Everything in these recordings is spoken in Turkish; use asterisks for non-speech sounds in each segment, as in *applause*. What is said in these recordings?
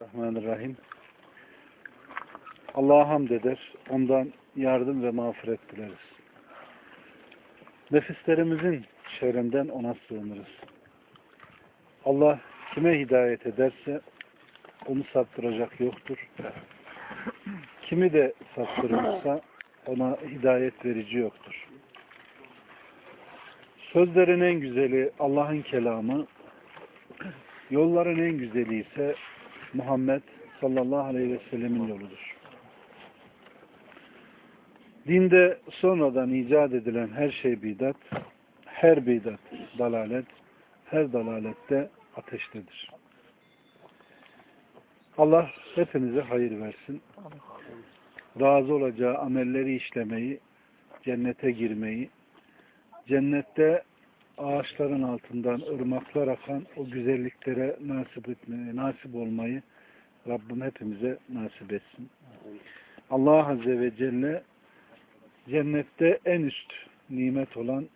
Bismillahirrahmanirrahim. Allah'a hamd eder, ondan yardım ve mağfiret dileriz. Nefislerimizin şerrinden ona sığınırız. Allah kime hidayet ederse onu saptıracak yoktur. Kimi de saptırırsa ona hidayet verici yoktur. Sözlerin en güzeli Allah'ın kelamı, yolların en güzeli ise Muhammed sallallahu aleyhi ve sellemin yoludur. Dinde sonradan icat edilen her şey bidat, her bidat dalalet, her dalalette ateştedir. Allah hepinize hayır versin. Razı olacağı amelleri işlemeyi, cennete girmeyi, cennette ağaçların altından ırmaklar akan o güzelliklere nasip etmeyi, nasip olmayı Rabbim hepimize nasip etsin. Allah Azze ve Celle cennette en üst nimet olan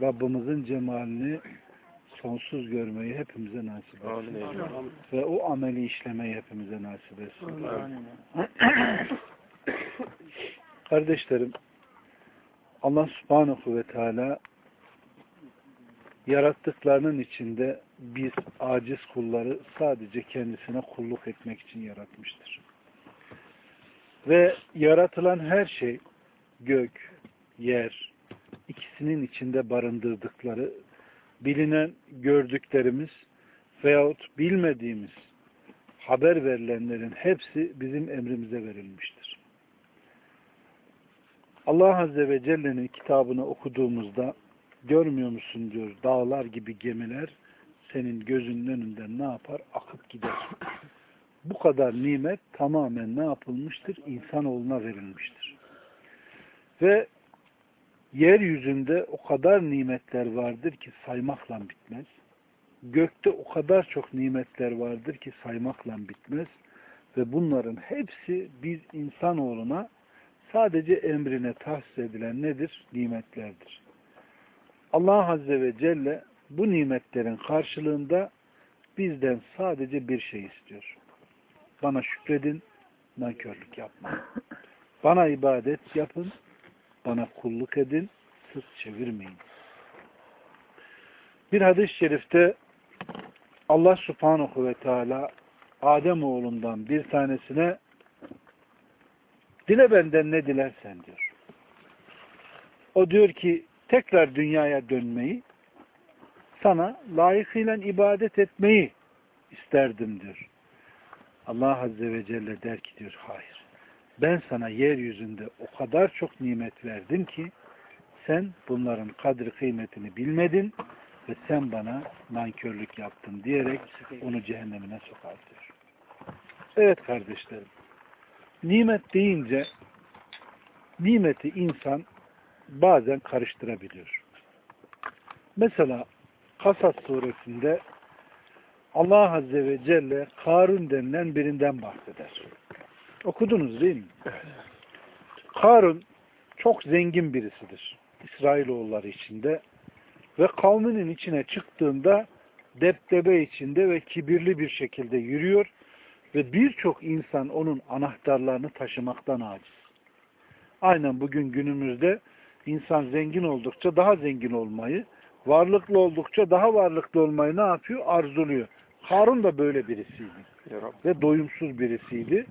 Rabbimizin cemalini sonsuz görmeyi hepimize nasip etsin. Ve o ameli işlemeyi hepimize nasip etsin. Kardeşlerim, Allah subhanahu ve teala yarattıklarının içinde biz aciz kulları sadece kendisine kulluk etmek için yaratmıştır. Ve yaratılan her şey gök, yer, ikisinin içinde barındırdıkları bilinen gördüklerimiz veyahut bilmediğimiz haber verilenlerin hepsi bizim emrimize verilmiştir. Allah Azze ve Celle'nin kitabını okuduğumuzda görmüyor musun diyor dağlar gibi gemiler senin gözünün önünden ne yapar? Akıp gider. Bu kadar nimet tamamen ne yapılmıştır? İnsanoğluna verilmiştir. Ve yeryüzünde o kadar nimetler vardır ki saymakla bitmez. Gökte o kadar çok nimetler vardır ki saymakla bitmez. Ve bunların hepsi biz insanoğluna sadece emrine tahsis edilen nedir? Nimetlerdir. Allah Azze ve Celle bu nimetlerin karşılığında bizden sadece bir şey istiyor. Bana şükredin, nankörlük yapmayın. Bana ibadet yapın, bana kulluk edin, sırt çevirmeyin. Bir hadis-i şerifte Allah subhanahu ve teala Adem oğlundan bir tanesine dile benden ne dilersen diyor. O diyor ki tekrar dünyaya dönmeyi sana layıkıyla ibadet etmeyi isterdim diyor. Allah Azze ve Celle der ki diyor hayır. Ben sana yeryüzünde o kadar çok nimet verdim ki sen bunların kadri kıymetini bilmedin ve sen bana nankörlük yaptın diyerek onu cehennemine sokar diyor. Evet kardeşlerim. Nimet deyince nimeti insan bazen karıştırabiliyor. Mesela Kasas suresinde Allah Azze ve Celle Karun denilen birinden bahseder. Okudunuz değil mi? Karun çok zengin birisidir. İsrailoğulları içinde ve kavminin içine çıktığında deptebe içinde ve kibirli bir şekilde yürüyor ve birçok insan onun anahtarlarını taşımaktan aciz. Aynen bugün günümüzde insan zengin oldukça daha zengin olmayı, varlıklı oldukça daha varlıklı olmayı ne yapıyor? Arzuluyor. Harun da böyle birisiydi. Ve doyumsuz birisiydi.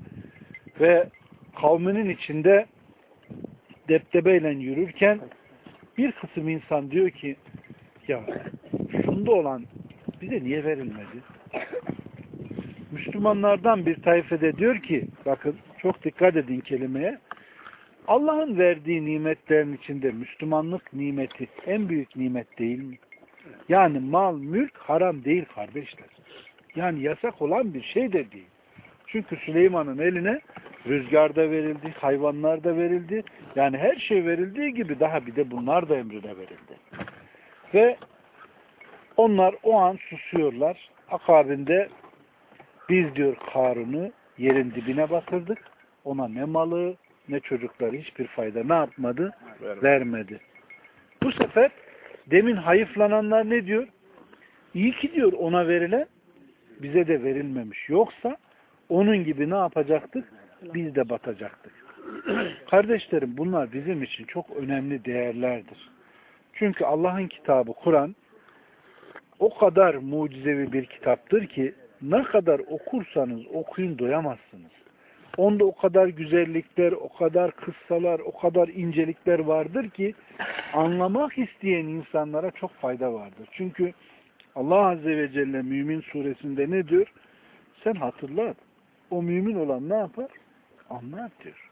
Ve kavminin içinde deptebeyle yürürken bir kısım insan diyor ki ya şunda olan bize niye verilmedi? Müslümanlardan bir tayfede diyor ki bakın çok dikkat edin kelimeye Allah'ın verdiği nimetlerin içinde Müslümanlık nimeti en büyük nimet değil mi? Yani mal, mülk haram değil kardeşler. Yani yasak olan bir şey de değil. Çünkü Süleyman'ın eline rüzgarda verildi, hayvanlar da verildi. Yani her şey verildiği gibi daha bir de bunlar da emrine verildi. Ve onlar o an susuyorlar. Akabinde biz diyor Karun'u yerin dibine batırdık. Ona ne malı, ne çocukları hiçbir fayda ne yapmadı? Vermedi. Vermedi. Bu sefer demin hayıflananlar ne diyor? İyi ki diyor ona verilen bize de verilmemiş. Yoksa onun gibi ne yapacaktık? Biz de batacaktık. *clears throat* Kardeşlerim bunlar bizim için çok önemli değerlerdir. Çünkü Allah'ın kitabı Kur'an o kadar mucizevi bir kitaptır ki ne kadar okursanız okuyun doyamazsınız. Onda o kadar güzellikler, o kadar kıssalar, o kadar incelikler vardır ki anlamak isteyen insanlara çok fayda vardır. Çünkü Allah Azze ve Celle Mümin suresinde ne diyor? Sen hatırlat. O mümin olan ne yapar? Anlar diyor.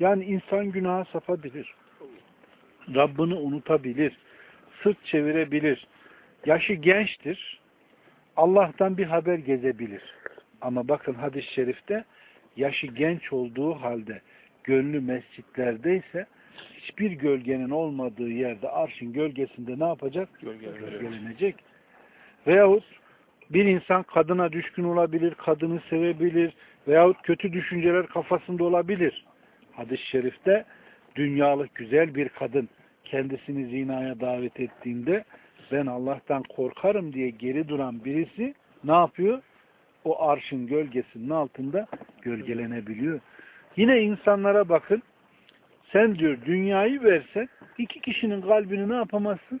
Yani insan günaha sapabilir. Rabbini unutabilir. Sırt çevirebilir. Yaşı gençtir. Allah'tan bir haber gezebilir. Ama bakın hadis-i şerifte yaşı genç olduğu halde gönlü mescitlerdeyse hiçbir gölgenin olmadığı yerde arşın gölgesinde ne yapacak? Gölgelenecek. Veyahut bir insan kadına düşkün olabilir, kadını sevebilir veyahut kötü düşünceler kafasında olabilir. Hadis-i şerifte dünyalık güzel bir kadın kendisini zinaya davet ettiğinde ben Allah'tan korkarım diye geri duran birisi ne yapıyor? O arşın gölgesinin altında gölgelenebiliyor. Yine insanlara bakın. Sen diyor dünyayı versen iki kişinin kalbini ne yapamazsın?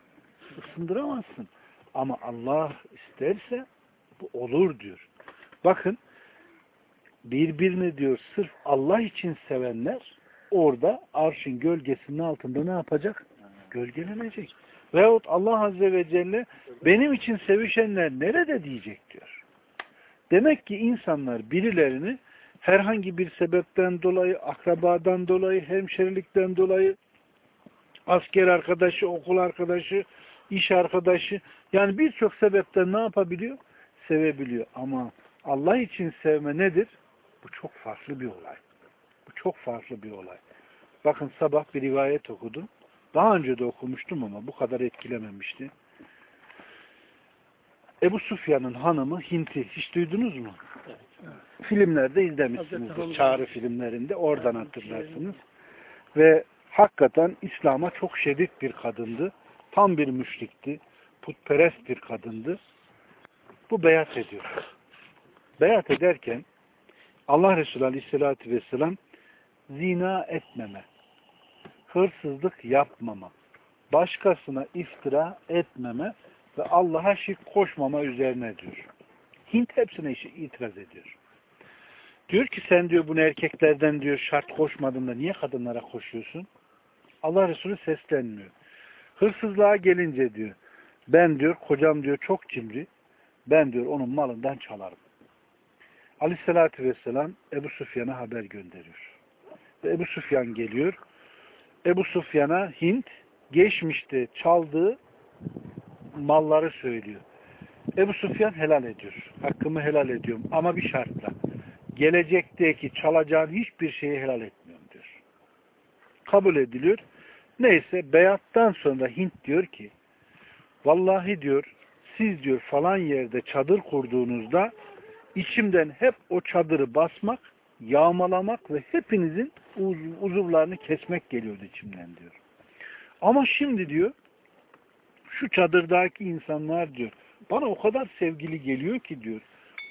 Isındıramazsın. Ama Allah isterse bu olur diyor. Bakın birbirini diyor sırf Allah için sevenler orada arşın gölgesinin altında ne yapacak? Gölgelenecek. Veyahut Allah Azze ve Celle benim için sevişenler nerede diyecek diyor. Demek ki insanlar birilerini herhangi bir sebepten dolayı, akrabadan dolayı, hemşerilikten dolayı, asker arkadaşı, okul arkadaşı, iş arkadaşı, yani birçok sebepten ne yapabiliyor? Sevebiliyor. Ama Allah için sevme nedir? Bu çok farklı bir olay. Bu çok farklı bir olay. Bakın sabah bir rivayet okudum. Daha önce de okumuştum ama bu kadar etkilememişti. Ebu Sufyan'ın hanımı Hint'i hiç duydunuz mu? Evet. Filmlerde izlemişsinizdir. Çağrı filmlerinde. Oradan hatırlarsınız. Ve hakikaten İslam'a çok şiddet bir kadındı. Tam bir müşrikti. Putperest bir kadındı. Bu beyat ediyor. Beyat ederken Allah Resulü Aleyhisselatü Vesselam zina etmeme, hırsızlık yapmama, başkasına iftira etmeme ve Allah'a şirk koşmama üzerine diyor. Hint hepsine itiraz ediyor. Diyor ki sen diyor bunu erkeklerden diyor şart koşmadın da niye kadınlara koşuyorsun? Allah Resulü seslenmiyor. Hırsızlığa gelince diyor ben diyor kocam diyor çok cimri ben diyor onun malından çalarım. Aleyhissalatü vesselam Ebu Sufyan'a haber gönderiyor. Ve Ebu Sufyan geliyor. Ebu Sufyan'a Hint geçmişte çaldığı malları söylüyor. Ebu Sufyan helal ediyor. Hakkımı helal ediyorum ama bir şartla. Gelecekteki çalacağın hiçbir şeyi helal etmiyorum diyor. Kabul ediliyor. Neyse beyattan sonra Hint diyor ki vallahi diyor siz diyor falan yerde çadır kurduğunuzda içimden hep o çadırı basmak, yağmalamak ve hepinizin uz uzuvlarını kesmek geliyordu içimden diyor. Ama şimdi diyor şu çadırdaki insanlar diyor bana o kadar sevgili geliyor ki diyor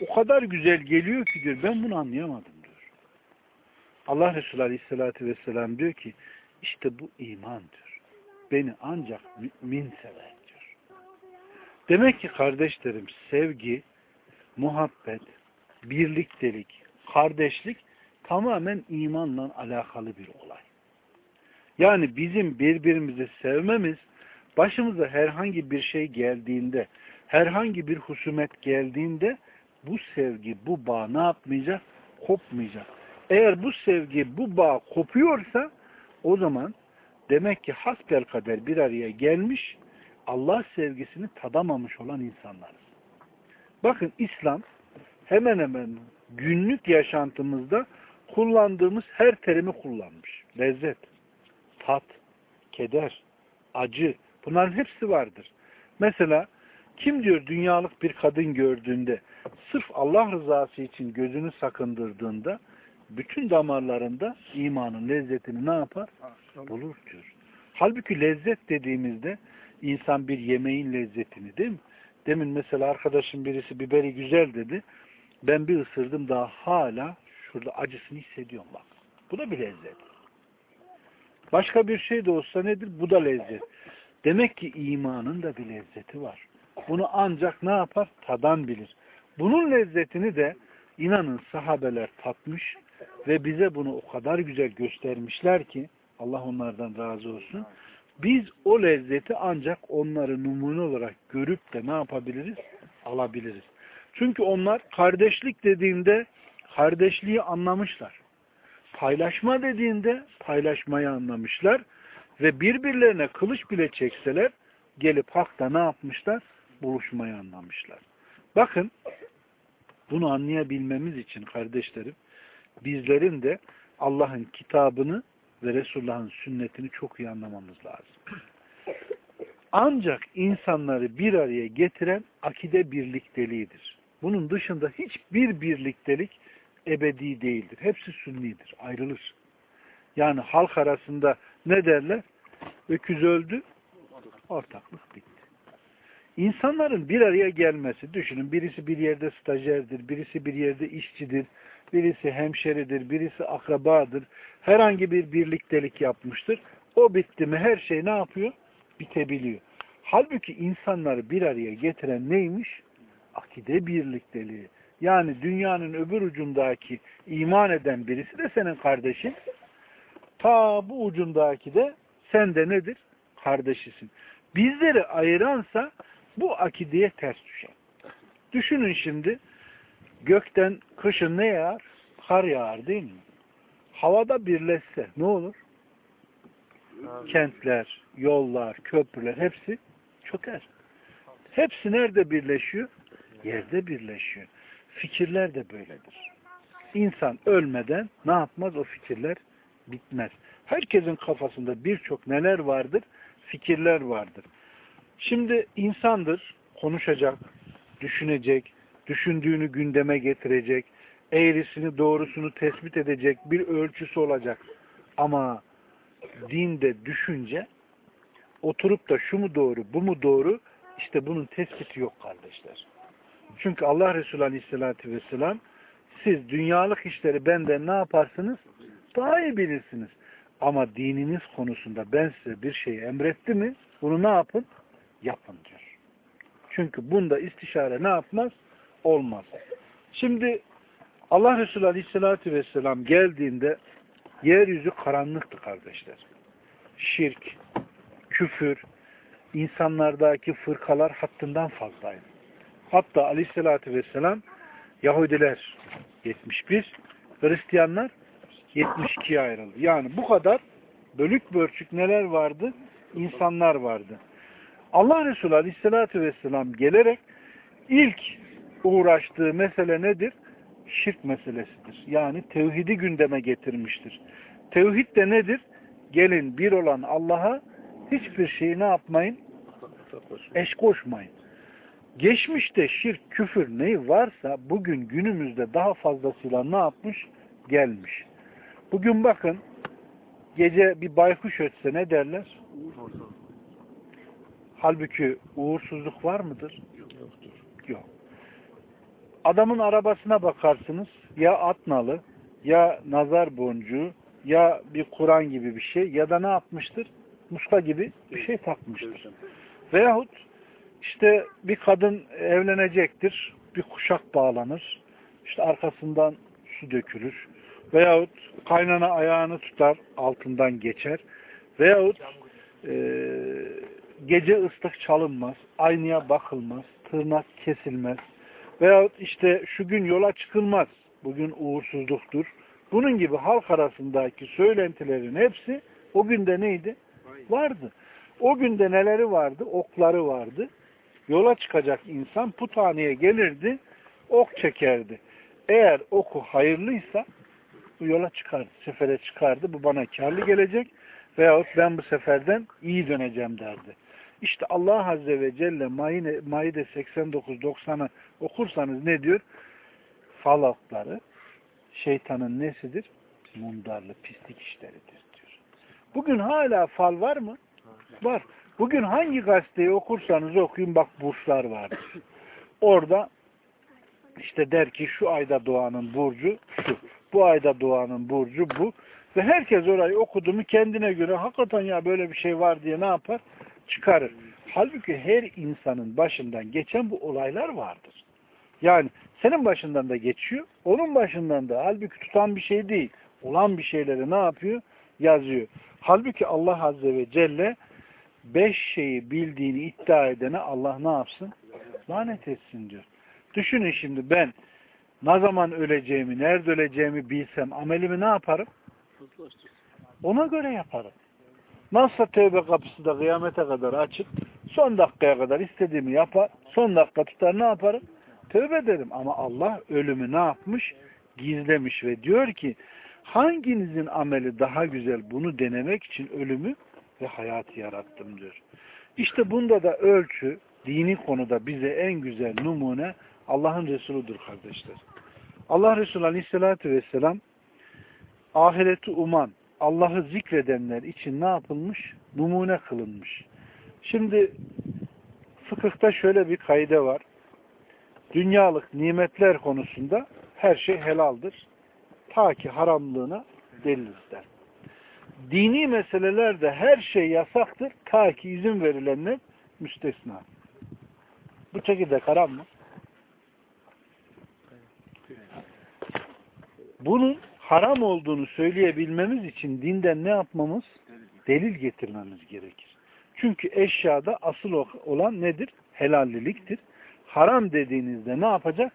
o kadar güzel geliyor ki diyor ben bunu anlayamadım diyor. Allah Resulü Aleyhisselatü Vesselam diyor ki işte bu imandır. Beni ancak mümin sever diyor. Demek ki kardeşlerim sevgi, muhabbet, birliktelik, kardeşlik tamamen imanla alakalı bir olay. Yani bizim birbirimizi sevmemiz başımıza herhangi bir şey geldiğinde, herhangi bir husumet geldiğinde bu sevgi, bu bağ ne yapmayacak? Kopmayacak. Eğer bu sevgi, bu bağ kopuyorsa o zaman demek ki hasbel kader bir araya gelmiş, Allah sevgisini tadamamış olan insanlarız. Bakın İslam hemen hemen günlük yaşantımızda kullandığımız her terimi kullanmış. Lezzet, tat, keder, acı bunların hepsi vardır. Mesela kim diyor dünyalık bir kadın gördüğünde sırf Allah rızası için gözünü sakındırdığında bütün damarlarında imanın lezzetini ne yapar? Bulur diyor. Halbuki lezzet dediğimizde insan bir yemeğin lezzetini değil mi? Demin mesela arkadaşım birisi biberi güzel dedi. Ben bir ısırdım daha hala şurada acısını hissediyorum bak. Bu da bir lezzet. Başka bir şey de olsa nedir? Bu da lezzet. Demek ki imanın da bir lezzeti var. Bunu ancak ne yapar? Tadan bilir. Bunun lezzetini de inanın sahabeler tatmış ve bize bunu o kadar güzel göstermişler ki Allah onlardan razı olsun. Biz o lezzeti ancak onları numune olarak görüp de ne yapabiliriz? Alabiliriz. Çünkü onlar kardeşlik dediğinde kardeşliği anlamışlar. Paylaşma dediğinde paylaşmayı anlamışlar ve birbirlerine kılıç bile çekseler gelip hakta ne yapmışlar? Buluşmayı anlamışlar. Bakın bunu anlayabilmemiz için kardeşlerim bizlerin de Allah'ın kitabını ve Resulullah'ın sünnetini çok iyi anlamamız lazım. Ancak insanları bir araya getiren akide birlikteliğidir. Bunun dışında hiçbir birliktelik ebedi değildir. Hepsi sünnidir. Ayrılır. Yani halk arasında ne derler? Öküz öldü, ortaklık bitti. İnsanların bir araya gelmesi, düşünün birisi bir yerde stajyerdir, birisi bir yerde işçidir, birisi hemşeridir, birisi akrabadır. Herhangi bir birliktelik yapmıştır. O bitti mi her şey ne yapıyor? Bitebiliyor. Halbuki insanları bir araya getiren neymiş? Akide birlikteliği. Yani dünyanın öbür ucundaki iman eden birisi de senin kardeşin. Ta bu ucundaki de sen de nedir? Kardeşisin. Bizleri ayıransa bu akideye ters düşer. Düşünün şimdi gökten kışın ne yağar? Kar yağar değil mi? Havada birleşse ne olur? Kentler, yollar, köprüler hepsi çöker. Hepsi nerede birleşiyor? Yerde birleşiyor. Fikirler de böyledir. İnsan ölmeden ne yapmaz? O fikirler bitmez. Herkesin kafasında birçok neler vardır? Fikirler vardır. Şimdi insandır, konuşacak, düşünecek, düşündüğünü gündeme getirecek, eğrisini doğrusunu tespit edecek bir ölçüsü olacak. Ama dinde düşünce oturup da şu mu doğru, bu mu doğru işte bunun tespiti yok kardeşler. Çünkü Allah Resulü Aleyhisselatü Vesselam siz dünyalık işleri benden ne yaparsınız? Daha iyi bilirsiniz. Ama dininiz konusunda ben size bir şey emretti mi? Bunu ne yapın? Yapın diyor. Çünkü bunda istişare ne yapmaz? Olmaz. Şimdi Allah Resulü Aleyhisselatü Vesselam geldiğinde yeryüzü karanlıktı kardeşler. Şirk, küfür, insanlardaki fırkalar hattından fazlaydı. Hatta Aleyhisselatü Vesselam Yahudiler 71, Hristiyanlar 72'ye ayrıldı. Yani bu kadar bölük bölçük neler vardı? İnsanlar vardı. Allah Resulü Aleyhisselatü Vesselam gelerek ilk uğraştığı mesele nedir? Şirk meselesidir. Yani tevhidi gündeme getirmiştir. Tevhid de nedir? Gelin bir olan Allah'a hiçbir şeyi ne yapmayın? Eş koşmayın. Geçmişte şirk, küfür neyi varsa bugün günümüzde daha fazlasıyla ne yapmış? Gelmiş. Bugün bakın gece bir baykuş ötse ne derler? Halbuki uğursuzluk var mıdır? Yoktur. Yok. Adamın arabasına bakarsınız ya atnalı ya nazar boncuğu ya bir Kur'an gibi bir şey ya da ne yapmıştır? Muska gibi bir şey takmıştır. Veyahut işte bir kadın evlenecektir. Bir kuşak bağlanır. İşte arkasından su dökülür. Veyahut kaynana ayağını tutar altından geçer. Veyahut e, gece ıslık çalınmaz. Aynaya bakılmaz. Tırnak kesilmez. Veyahut işte şu gün yola çıkılmaz. Bugün uğursuzluktur. Bunun gibi halk arasındaki söylentilerin hepsi o günde neydi? Vardı. O günde neleri vardı? Okları vardı. Yola çıkacak insan puthaneye gelirdi, ok çekerdi. Eğer oku hayırlıysa bu yola çıkardı, sefere çıkardı. Bu bana karlı gelecek veyahut ben bu seferden iyi döneceğim derdi. İşte Allah Azze ve Celle Maide 89-90'ı okursanız ne diyor? Fal okları şeytanın nesidir? Mundarlı, pislik işleridir diyor. Bugün hala fal var mı? Var. Bugün hangi gazeteyi okursanız okuyun bak burçlar vardır. Orada işte der ki şu ayda doğanın burcu şu. Bu ayda doğanın burcu bu. Ve herkes orayı okudu mu kendine göre hakikaten ya böyle bir şey var diye ne yapar? Çıkarır. Halbuki her insanın başından geçen bu olaylar vardır. Yani senin başından da geçiyor, onun başından da halbuki tutan bir şey değil. Olan bir şeyleri ne yapıyor? Yazıyor. Halbuki Allah Azze ve Celle beş şeyi bildiğini iddia edene Allah ne yapsın? Lanet etsin diyor. Düşünün şimdi ben ne zaman öleceğimi, nerede öleceğimi bilsem amelimi ne yaparım? Ona göre yaparım. Nasıl tövbe kapısı da kıyamete kadar açık, son dakikaya kadar istediğimi yapar, son dakika tutar ne yaparım? Tövbe ederim. Ama Allah ölümü ne yapmış? Gizlemiş ve diyor ki hanginizin ameli daha güzel bunu denemek için ölümü ve hayatı yarattım diyor. İşte bunda da ölçü, dini konuda bize en güzel numune Allah'ın Resuludur kardeşler. Allah Resulü Aleyhisselatü Vesselam ahireti uman, Allah'ı zikredenler için ne yapılmış? Numune kılınmış. Şimdi fıkıhta şöyle bir kaide var. Dünyalık nimetler konusunda her şey helaldir. Ta ki haramlığına delil ister. Dini meselelerde her şey yasaktır. Ta ki izin verilenler müstesna. Bu çekirdek haram mı? Bunun haram olduğunu söyleyebilmemiz için dinden ne yapmamız? Delil getirmemiz gerekir. Çünkü eşyada asıl olan nedir? Helalliliktir. Haram dediğinizde ne yapacak?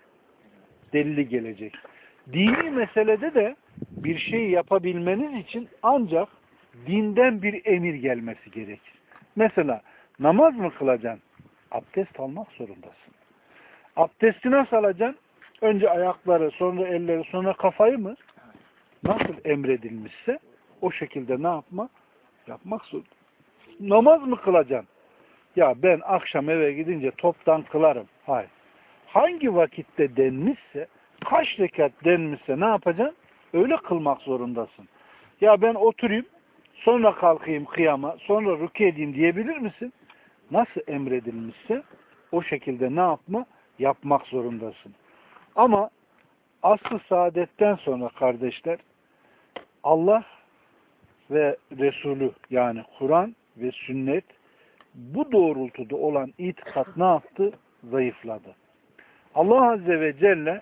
Delili gelecek. Dini meselede de bir şey yapabilmeniz için ancak dinden bir emir gelmesi gerekir. Mesela namaz mı kılacaksın? Abdest almak zorundasın. Abdesti nasıl alacaksın? Önce ayakları, sonra elleri, sonra kafayı mı? Nasıl emredilmişse o şekilde ne yapma? Yapmak zorunda. Namaz mı kılacaksın? Ya ben akşam eve gidince toptan kılarım. Hayır. Hangi vakitte denmişse, kaç rekat denmişse ne yapacaksın? Öyle kılmak zorundasın. Ya ben oturayım, sonra kalkayım kıyama, sonra rükû edeyim diyebilir misin? Nasıl emredilmişse o şekilde ne yapma? Yapmak zorundasın. Ama aslı saadetten sonra kardeşler Allah ve Resulü yani Kur'an ve sünnet bu doğrultuda olan itikat ne yaptı? Zayıfladı. Allah Azze ve Celle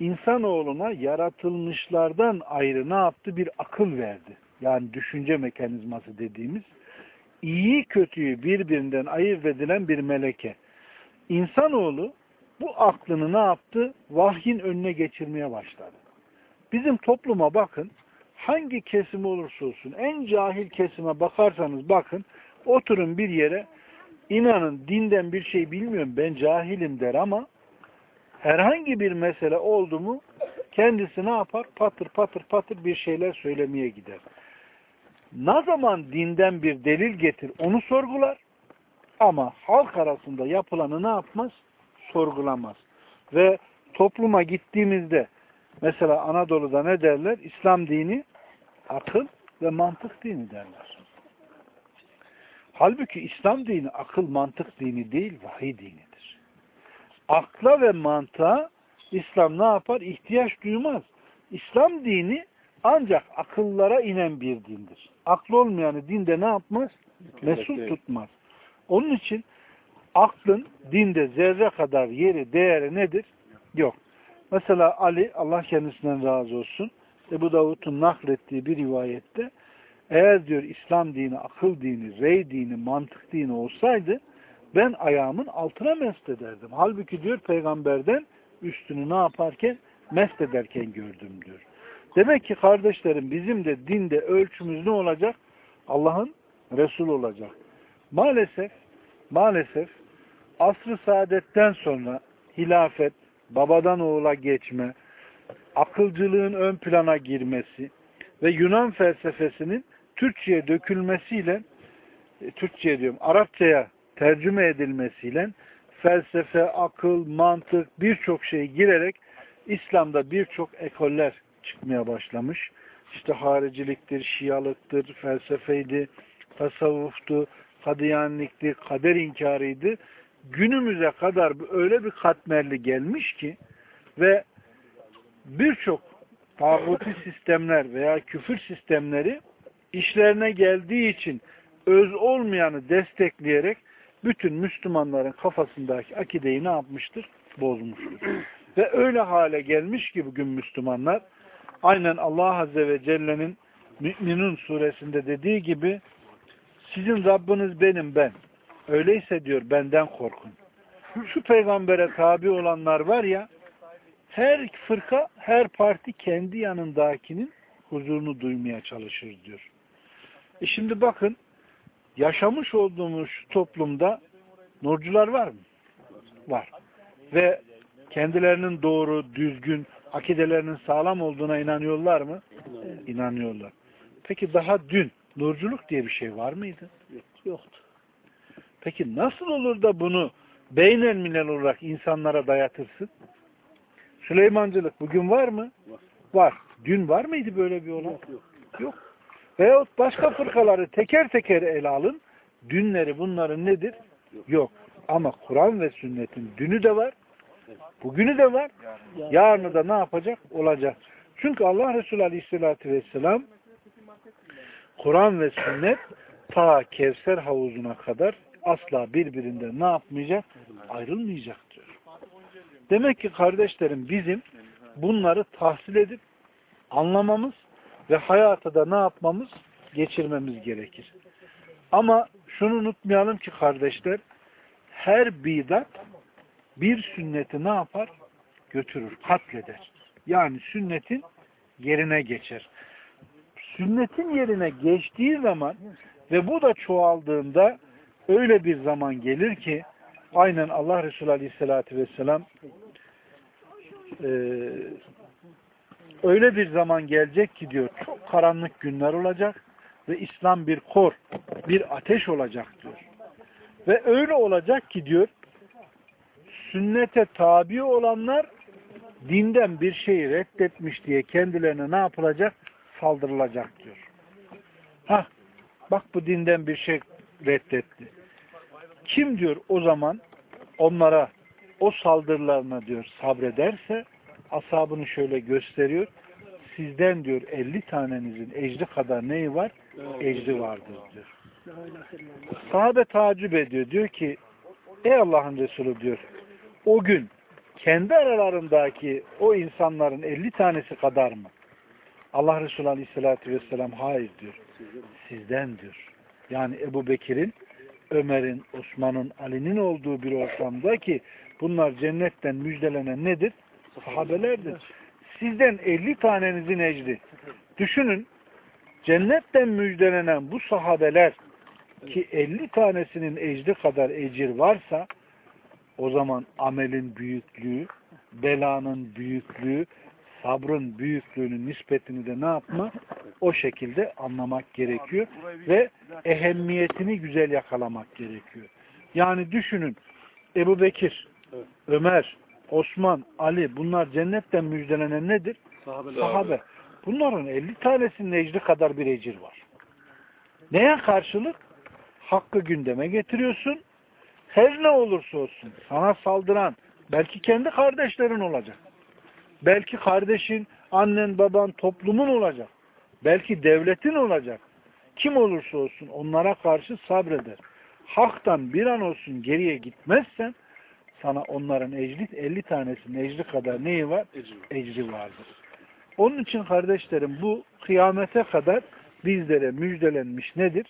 insanoğluna yaratılmışlardan ayrı ne yaptı? Bir akıl verdi. Yani düşünce mekanizması dediğimiz iyi kötüyü birbirinden ayırt edilen bir meleke. İnsanoğlu bu aklını ne yaptı? Vahyin önüne geçirmeye başladı. Bizim topluma bakın, hangi kesim olursa olsun, en cahil kesime bakarsanız bakın, oturun bir yere, inanın dinden bir şey bilmiyorum, ben cahilim der ama herhangi bir mesele oldu mu kendisi ne yapar? Patır patır patır bir şeyler söylemeye gider. Ne zaman dinden bir delil getir onu sorgular ama halk arasında yapılanı ne yapmaz? Sorgulamaz. Ve topluma gittiğimizde mesela Anadolu'da ne derler? İslam dini akıl ve mantık dini derler. Halbuki İslam dini akıl mantık dini değil, vahiy dinidir. Akla ve mantığa İslam ne yapar? İhtiyaç duymaz. İslam dini ancak akıllara inen bir dindir. Aklı olmayanı dinde ne yapmaz? Mesul tutmaz. Onun için aklın dinde zerre kadar yeri, değeri nedir? Yok. Mesela Ali, Allah kendisinden razı olsun, Ebu Davud'un naklettiği bir rivayette eğer diyor İslam dini, akıl dini, rey dini, mantık dini olsaydı ben ayağımın altına mest ederdim. Halbuki diyor peygamberden üstünü ne yaparken mest ederken gördüm diyor. Demek ki kardeşlerim bizim de dinde ölçümüz ne olacak? Allah'ın Resul olacak. Maalesef maalesef asrı saadetten sonra hilafet, babadan oğula geçme, akılcılığın ön plana girmesi ve Yunan felsefesinin Türkçe'ye dökülmesiyle e, Türkçe'ye diyorum Arapçaya tercüme edilmesiyle felsefe, akıl, mantık birçok şey girerek İslam'da birçok ekoller çıkmaya başlamış. İşte hariciliktir, şialıktır, felsefeydi, tasavvuftu, kadiyanlikti, kader inkarıydı. Günümüze kadar öyle bir katmerli gelmiş ki Ve birçok tağuti sistemler veya küfür sistemleri işlerine geldiği için öz olmayanı destekleyerek bütün Müslümanların kafasındaki akideyi ne yapmıştır? Bozmuştur. Ve öyle hale gelmiş ki bugün Müslümanlar aynen Allah Azze ve Celle'nin Mü'minun suresinde dediği gibi sizin Rabbiniz benim ben. Öyleyse diyor benden korkun. Şu peygambere tabi olanlar var ya her fırka, her parti kendi yanındakinin huzurunu duymaya çalışır diyor. E şimdi bakın yaşamış olduğumuz şu toplumda nurcular var mı? Var. Ve kendilerinin doğru, düzgün, akidelerinin sağlam olduğuna inanıyorlar mı? İnanıyorlar. Peki daha dün nurculuk diye bir şey var mıydı? Yoktu. Peki nasıl olur da bunu beynel milel olarak insanlara dayatırsın? Süleymancılık bugün var mı? Var. Var. Dün var mıydı böyle bir olay? Yok yok. Yok. Veyahut başka fırkaları teker teker ele alın. Dünleri bunların nedir? Yok. Ama Kur'an ve sünnetin dünü de var. Bugünü de var. Yarını da ne yapacak? Olacak. Çünkü Allah Resulü Aleyhisselatü Vesselam Kur'an ve sünnet ta Kevser havuzuna kadar asla birbirinden ne yapmayacak? Ayrılmayacak diyor. Demek ki kardeşlerim bizim bunları tahsil edip anlamamız ve hayata da ne yapmamız? Geçirmemiz gerekir. Ama şunu unutmayalım ki kardeşler her bidat bir sünneti ne yapar? Götürür, katleder. Yani sünnetin yerine geçer. Sünnetin yerine geçtiği zaman ve bu da çoğaldığında öyle bir zaman gelir ki aynen Allah Resulü Aleyhisselatü Vesselam e, öyle bir zaman gelecek ki diyor çok karanlık günler olacak ve İslam bir kor, bir ateş olacak diyor. Ve öyle olacak ki diyor sünnete tabi olanlar dinden bir şeyi reddetmiş diye kendilerine ne yapılacak? Saldırılacak diyor. Ha, bak bu dinden bir şey reddetti. Kim diyor o zaman onlara o saldırılarına diyor sabrederse asabını şöyle gösteriyor. Sizden diyor 50 tanenizin ecri kadar neyi var? Ecri vardır diyor. Sahabe tacip ediyor. Diyor ki ey Allah'ın Resulü diyor o gün kendi aralarındaki o insanların 50 tanesi kadar mı? Allah Resulü Aleyhisselatü Vesselam hayır diyor. Sizden diyor. Yani Ebu Bekir'in, Ömer'in, Osman'ın, Ali'nin olduğu bir ortamda ki bunlar cennetten müjdelenen nedir? Sahabelerdir. Sizden 50 tanenizin ecri. Düşünün cennetten müjdelenen bu sahabeler ki 50 tanesinin ecri kadar ecir varsa o zaman amelin büyüklüğü, belanın büyüklüğü, sabrın büyüklüğünün nispetini de ne yapma? O şekilde anlamak gerekiyor ve ehemmiyetini güzel yakalamak gerekiyor. Yani düşünün Ebu Bekir. Ömer, Osman, Ali bunlar cennetten müjdelenen nedir? Sahabe. Bunların 50 tanesinin ecri kadar bir ecir var. Neye karşılık? Hakkı gündeme getiriyorsun. Her ne olursa olsun sana saldıran belki kendi kardeşlerin olacak. Belki kardeşin, annen, baban, toplumun olacak. Belki devletin olacak. Kim olursa olsun onlara karşı sabreder. Hak'tan bir an olsun geriye gitmezsen sana onların ecri, 50 tanesinin ecri kadar neyi var? Ecri. Ecri vardır. Onun için kardeşlerim bu kıyamete kadar bizlere müjdelenmiş nedir?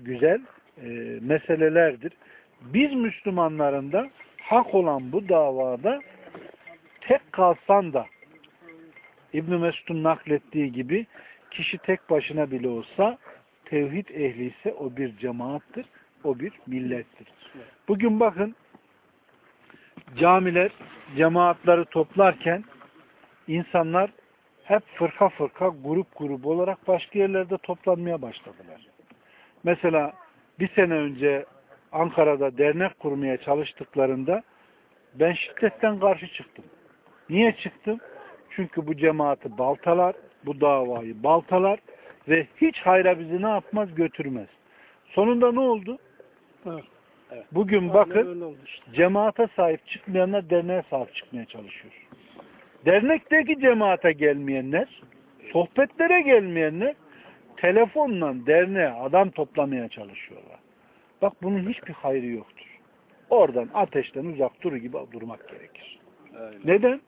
Güzel e, meselelerdir. Biz Müslümanların da hak olan bu davada tek kalsan da İbn Mesud'un naklettiği gibi kişi tek başına bile olsa tevhid ehli ise o bir cemaattir, o bir millettir. Bugün bakın camiler cemaatları toplarken insanlar hep fırka fırka, grup grup olarak başka yerlerde toplanmaya başladılar. Mesela bir sene önce Ankara'da dernek kurmaya çalıştıklarında ben şiddetten karşı çıktım. Niye çıktım? Çünkü bu cemaati baltalar, bu davayı baltalar ve hiç hayra bizi ne yapmaz götürmez. Sonunda ne oldu? Evet. Evet. Bugün Aynen bakın işte. cemaate sahip çıkmayanlar derneğe sahip çıkmaya çalışıyor. Dernekteki cemaate gelmeyenler, sohbetlere gelmeyenler telefonla derneğe adam toplamaya çalışıyorlar. Bak bunun hiçbir hayrı yoktur. Oradan ateşten uzak duru gibi durmak gerekir. Aynen. Neden?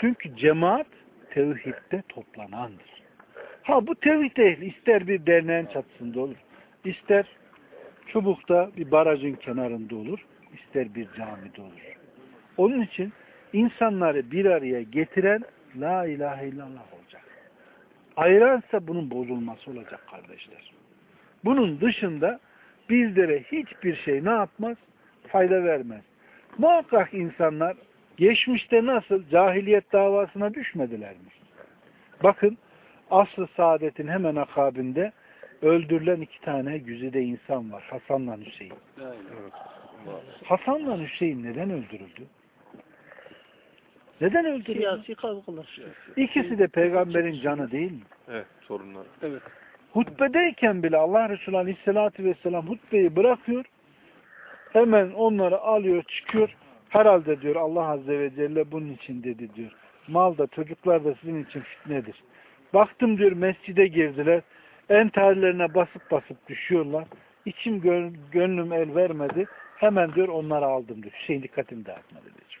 Çünkü cemaat tevhidde toplanandır. Ha bu tevhid ehli ister bir derneğin çatısında olur, ister çubukta bir barajın kenarında olur, ister bir camide olur. Onun için insanları bir araya getiren La ilahe illallah olacak. Ayıransa bunun bozulması olacak kardeşler. Bunun dışında bizlere hiçbir şey ne yapmaz? Fayda vermez. Muhakkak insanlar geçmişte nasıl cahiliyet davasına düşmediler mi? Bakın asr-ı saadetin hemen akabinde öldürülen iki tane güzide insan var. Hasan'la Hüseyin. Aynen. Hasan'la Hüseyin neden öldürüldü? Neden öldürüldü? Siyasi kavgalar. İkisi de peygamberin canı değil mi? Evet sorunlar. Evet. Hutbedeyken bile Allah Resulü Aleyhisselatü Vesselam hutbeyi bırakıyor. Hemen onları alıyor, çıkıyor. Herhalde diyor Allah Azze ve Celle bunun için dedi diyor. Mal da çocuklar da sizin için fitnedir. Baktım diyor mescide girdiler. Enterlerine basıp basıp düşüyorlar. İçim gön- gönlüm el vermedi. Hemen diyor onları aldım diyor. Şeyin dikkatimi dağıtmadı diyor.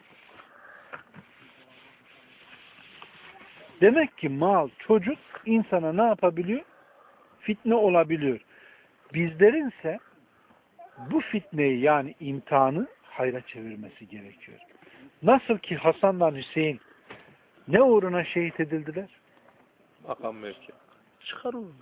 Demek ki mal, çocuk insana ne yapabiliyor? Fitne olabiliyor. Bizlerinse bu fitneyi yani imtihanı hayra çevirmesi gerekiyor. Nasıl ki Hasan'la Hüseyin ne uğruna şehit edildiler? Makam mevki. Çıkar onu.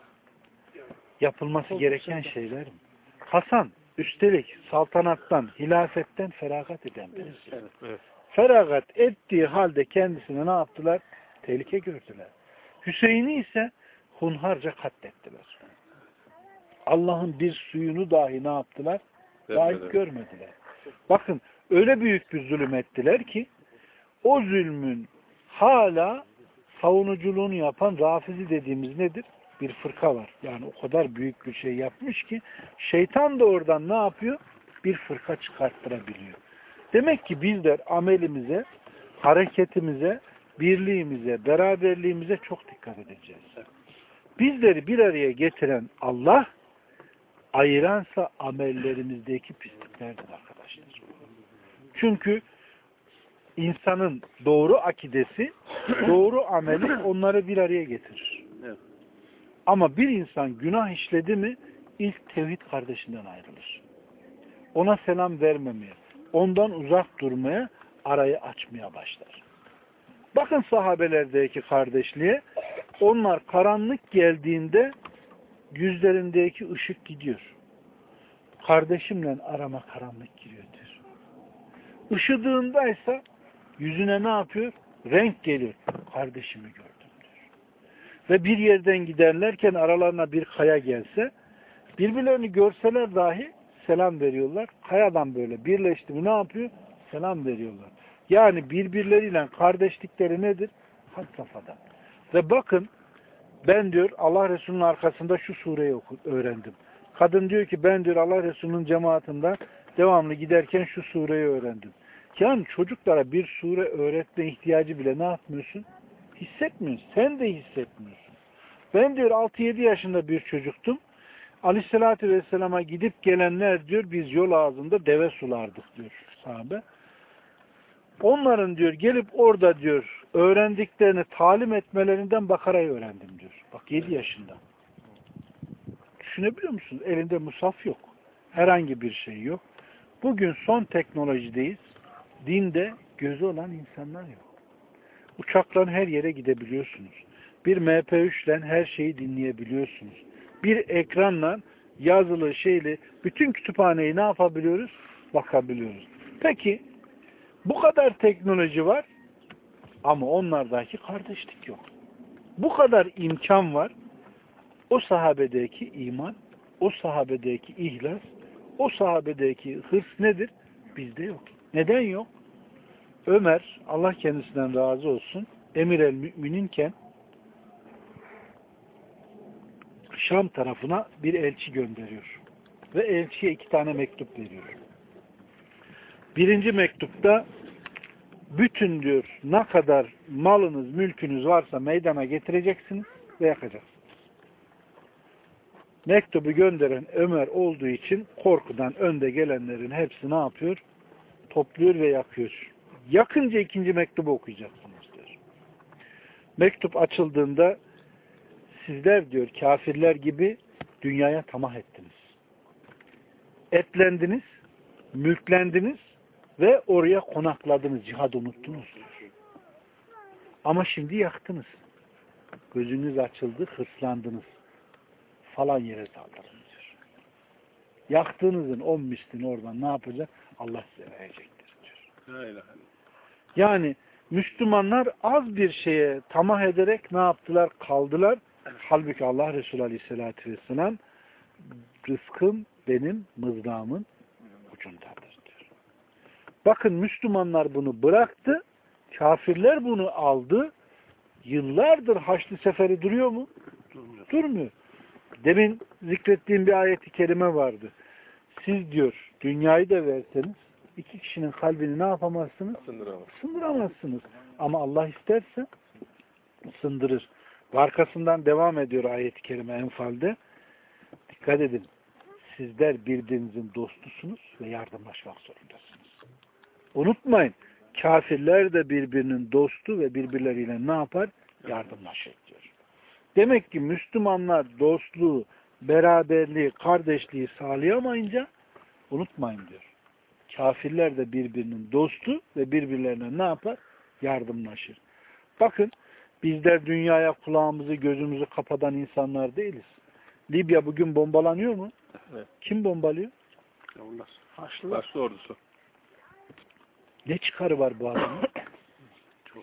Yapılması Oldu, gereken de. şeyler mi? Hasan üstelik saltanattan, hilafetten feragat eden birisi. Evet. Evet. Feragat ettiği halde kendisine ne yaptılar? Tehlike gördüler. Hüseyin'i ise hunharca katlettiler. Allah'ın bir suyunu dahi ne yaptılar? Dahi görmediler. Bakın öyle büyük bir zulüm ettiler ki o zulmün hala savunuculuğunu yapan Rafizi dediğimiz nedir? Bir fırka var. Yani o kadar büyük bir şey yapmış ki şeytan da oradan ne yapıyor? Bir fırka çıkarttırabiliyor. Demek ki bizler amelimize, hareketimize, birliğimize, beraberliğimize çok dikkat edeceğiz. Bizleri bir araya getiren Allah, ayıransa amellerimizdeki pisliklerdir arkadaşlar. Çünkü insanın doğru akidesi, *clears throat* doğru ameli onları bir araya getirir. Evet. Ama bir insan günah işledi mi ilk tevhid kardeşinden ayrılır. Ona selam vermemeye, ondan uzak durmaya, arayı açmaya başlar. Bakın sahabelerdeki kardeşliğe, onlar karanlık geldiğinde yüzlerindeki ışık gidiyor. Kardeşimle arama karanlık giriyor diyor. Işıdığındaysa yüzüne ne yapıyor? Renk geliyor. Kardeşimi gördüm diyor. Ve bir yerden giderlerken aralarına bir kaya gelse birbirlerini görseler dahi selam veriyorlar. Kayadan böyle birleşti mi ne yapıyor? Selam veriyorlar. Yani birbirleriyle kardeşlikleri nedir? Had safhada. Ve bakın ben diyor Allah Resulü'nün arkasında şu sureyi öğrendim. Kadın diyor ki ben diyor Allah Resulü'nün cemaatinde devamlı giderken şu sureyi öğrendim. Yani çocuklara bir sure öğretme ihtiyacı bile ne yapmıyorsun? Hissetmiyorsun. Sen de hissetmiyorsun. Ben diyor 6-7 yaşında bir çocuktum. Aleyhissalatü Vesselam'a gidip gelenler diyor biz yol ağzında deve sulardık diyor sahabe. Onların diyor gelip orada diyor öğrendiklerini talim etmelerinden Bakara'yı öğrendim diyor. Bak 7 yaşında. Düşünebiliyor musunuz? Elinde musaf yok. Herhangi bir şey yok. Bugün son teknolojideyiz. Dinde gözü olan insanlar yok. Uçakla her yere gidebiliyorsunuz. Bir MP3 ile her şeyi dinleyebiliyorsunuz. Bir ekranla yazılı şeyli bütün kütüphaneyi ne yapabiliyoruz? Bakabiliyoruz. Peki bu kadar teknoloji var ama onlardaki kardeşlik yok. Bu kadar imkan var. O sahabedeki iman, o sahabedeki ihlas, o sahabedeki hırs nedir? Bizde yok. Neden yok? Ömer, Allah kendisinden razı olsun, emir el mümininken Şam tarafına bir elçi gönderiyor. Ve elçiye iki tane mektup veriyor. Birinci mektupta bütün diyor ne kadar malınız, mülkünüz varsa meydana getireceksiniz ve yakacaksınız. Mektubu gönderen Ömer olduğu için korkudan önde gelenlerin hepsi ne yapıyor? Topluyor ve yakıyor. Yakınca ikinci mektubu okuyacaksınız diyor. Mektup açıldığında sizler diyor kafirler gibi dünyaya tamah ettiniz. Etlendiniz, mülklendiniz ve oraya konakladınız, cihad unuttunuz. Ama şimdi yaktınız. Gözünüz açıldı, hırslandınız. Falan yere saldırın diyor. Yaktığınızın on mislini oradan ne yapacak? Allah size verecektir diyor. Yani Müslümanlar az bir şeye tamah ederek ne yaptılar? Kaldılar. Halbuki Allah Resulü Aleyhisselatü Vesselam rızkım benim mızrağımın ucundadır diyor. Bakın Müslümanlar bunu bıraktı. Kafirler bunu aldı. Yıllardır Haçlı Seferi duruyor mu? Durmuyor. Durmuyor. Demin zikrettiğim bir ayeti kerime vardı. Siz diyor dünyayı da verseniz iki kişinin kalbini ne yapamazsınız? Sındıramaz. Sındıramazsınız. Ama Allah isterse sındırır. Arkasından devam ediyor ayet-i kerime Enfal'de. Dikkat edin. Sizler birbirinizin dostusunuz ve yardımlaşmak zorundasınız. Unutmayın. Kafirler de birbirinin dostu ve birbirleriyle ne yapar? Yardımlaşır diyor. Demek ki Müslümanlar dostluğu, beraberliği, kardeşliği sağlayamayınca unutmayın diyor. Kafirler de birbirinin dostu ve birbirlerine ne yapar? Yardımlaşır. Bakın bizler dünyaya kulağımızı gözümüzü kapatan insanlar değiliz. Libya bugün bombalanıyor mu? Evet. Kim bombalıyor? Haçlılar. Başlı ordusu. Ne çıkarı var bu adamın?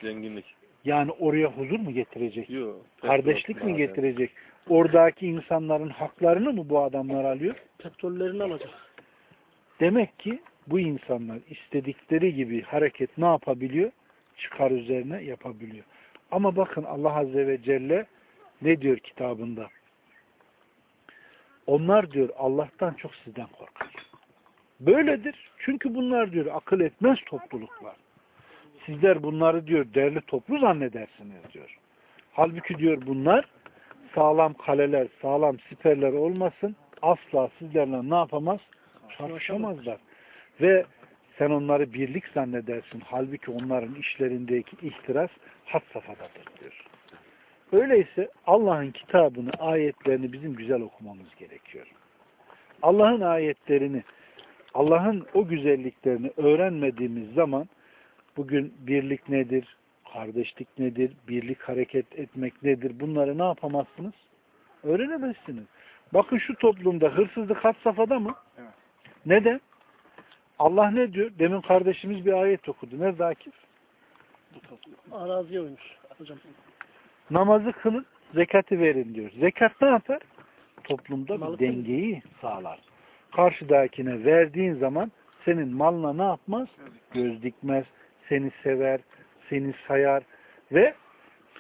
Zenginlik. Yani oraya huzur mu getirecek? Yok. Kardeşlik mi getirecek? Oradaki insanların haklarını mı bu adamlar alıyor? Petrollerini alacak. Demek ki bu insanlar istedikleri gibi hareket ne yapabiliyor? Çıkar üzerine yapabiliyor. Ama bakın Allah Azze ve Celle ne diyor kitabında? Onlar diyor Allah'tan çok sizden korkar. Böyledir. Çünkü bunlar diyor akıl etmez topluluklar. Sizler bunları diyor değerli toplu zannedersiniz diyor. Halbuki diyor bunlar sağlam kaleler, sağlam siperler olmasın asla sizlerle ne yapamaz? Çarpışamazlar. Ve sen onları birlik zannedersin. Halbuki onların işlerindeki ihtiras had safhadadır diyor. Öyleyse Allah'ın kitabını, ayetlerini bizim güzel okumamız gerekiyor. Allah'ın ayetlerini, Allah'ın o güzelliklerini öğrenmediğimiz zaman bugün birlik nedir, kardeşlik nedir, birlik hareket etmek nedir bunları ne yapamazsınız? Öğrenemezsiniz. Bakın şu toplumda hırsızlık had safhada mı? Evet. Neden? Allah ne diyor? Demin kardeşimiz bir ayet okudu. Nerede Akif? Araziye uymuş. Hocam. Namazı kılın, zekatı verin diyor. Zekat ne yapar? Toplumda Malı bir dengeyi sağlar. Karşıdakine verdiğin zaman senin malına ne yapmaz? Göz dikmez, seni sever, seni sayar ve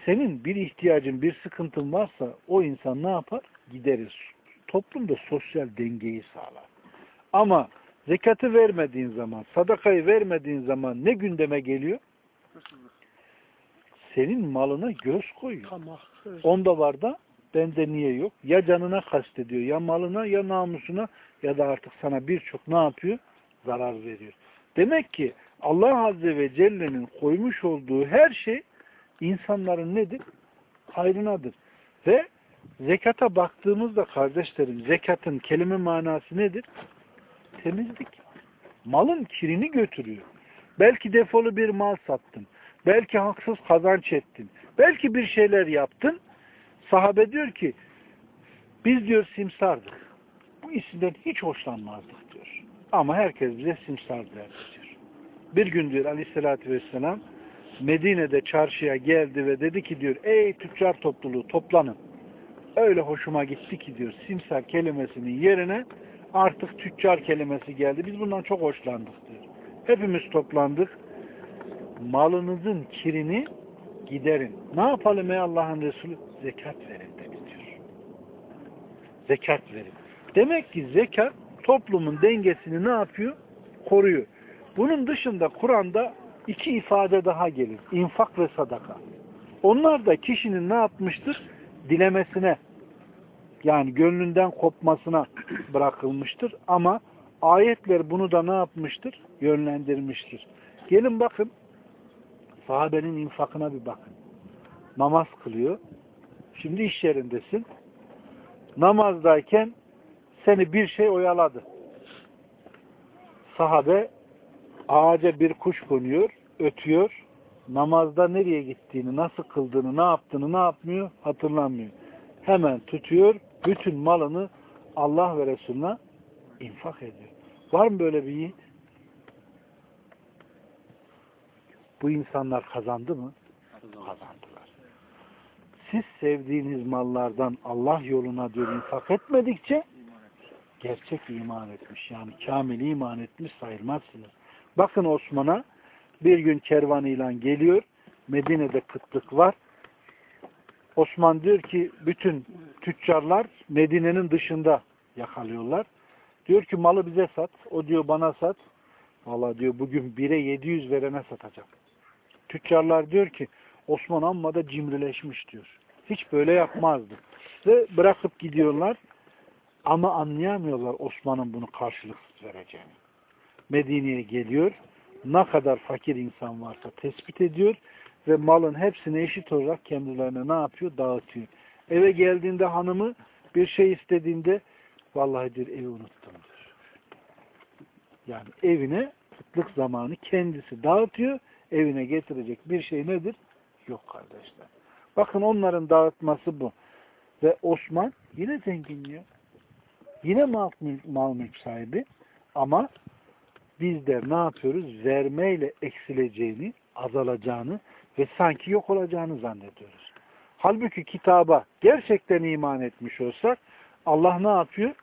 senin bir ihtiyacın, bir sıkıntın varsa o insan ne yapar? Giderir. Toplumda sosyal dengeyi sağlar. Ama zekatı vermediğin zaman, sadakayı vermediğin zaman ne gündeme geliyor? Senin malına göz koyuyor. Onda var da bende niye yok? Ya canına kastediyor, ya malına, ya namusuna ya da artık sana birçok ne yapıyor? Zarar veriyor. Demek ki Allah Azze ve Celle'nin koymuş olduğu her şey insanların nedir? Hayrınadır. Ve zekata baktığımızda kardeşlerim, zekatın kelime manası nedir? Temizlik. Malın kirini götürüyor. Belki defolu bir mal sattın. Belki haksız kazanç ettin. Belki bir şeyler yaptın. Sahabe diyor ki biz diyor simsardık. Bu isimden hiç hoşlanmazdık diyor. Ama herkes bize simsar derdi diyor. Bir gün diyor aleyhissalatü vesselam Medine'de çarşıya geldi ve dedi ki diyor ey tüccar topluluğu toplanın. Öyle hoşuma gitti ki diyor simsar kelimesinin yerine artık tüccar kelimesi geldi. Biz bundan çok hoşlandık diyor. Hepimiz toplandık. Malınızın kirini giderin. Ne yapalım ey Allah'ın Resulü? Zekat verin dedi diyor. Zekat verin. Demek ki zekat toplumun dengesini ne yapıyor? Koruyor. Bunun dışında Kur'an'da iki ifade daha gelir. İnfak ve sadaka. Onlar da kişinin ne yapmıştır? Dilemesine yani gönlünden kopmasına bırakılmıştır. Ama ayetler bunu da ne yapmıştır? Yönlendirmiştir. Gelin bakın sahabenin infakına bir bakın. Namaz kılıyor. Şimdi iş yerindesin. Namazdayken seni bir şey oyaladı. Sahabe ağaca bir kuş konuyor, ötüyor. Namazda nereye gittiğini, nasıl kıldığını, ne yaptığını, ne yapmıyor hatırlamıyor. Hemen tutuyor, bütün malını Allah ve Resulüne infak ediyor. Var mı böyle bir? Bu insanlar kazandı mı? Kazandılar. Siz sevdiğiniz mallardan Allah yoluna diyor infak etmedikçe gerçek iman etmiş. Yani kamil iman etmiş sayılmazsınız. Bakın Osman'a bir gün kervanıyla geliyor. Medine'de kıtlık var. Osman diyor ki bütün tüccarlar Medine'nin dışında yakalıyorlar. Diyor ki malı bize sat. O diyor bana sat. Valla diyor bugün 1'e 700 verene satacak. Tüccarlar diyor ki Osman amma da cimrileşmiş diyor. Hiç böyle yapmazdı. Ve bırakıp gidiyorlar. Ama anlayamıyorlar Osman'ın bunu karşılıksız vereceğini. Medine'ye geliyor. Ne kadar fakir insan varsa tespit ediyor ve malın hepsini eşit olarak kendilerine ne yapıyor? Dağıtıyor. Eve geldiğinde hanımı bir şey istediğinde vallahi diyor evi unuttum diyor. Yani evine kıtlık zamanı kendisi dağıtıyor. Evine getirecek bir şey nedir? Yok kardeşler. Bakın onların dağıtması bu. Ve Osman yine zenginliyor. Yine mal, mal mülk sahibi ama bizler ne yapıyoruz? Vermeyle eksileceğini, azalacağını ve sanki yok olacağını zannediyoruz. Halbuki kitaba gerçekten iman etmiş olsak Allah ne yapıyor?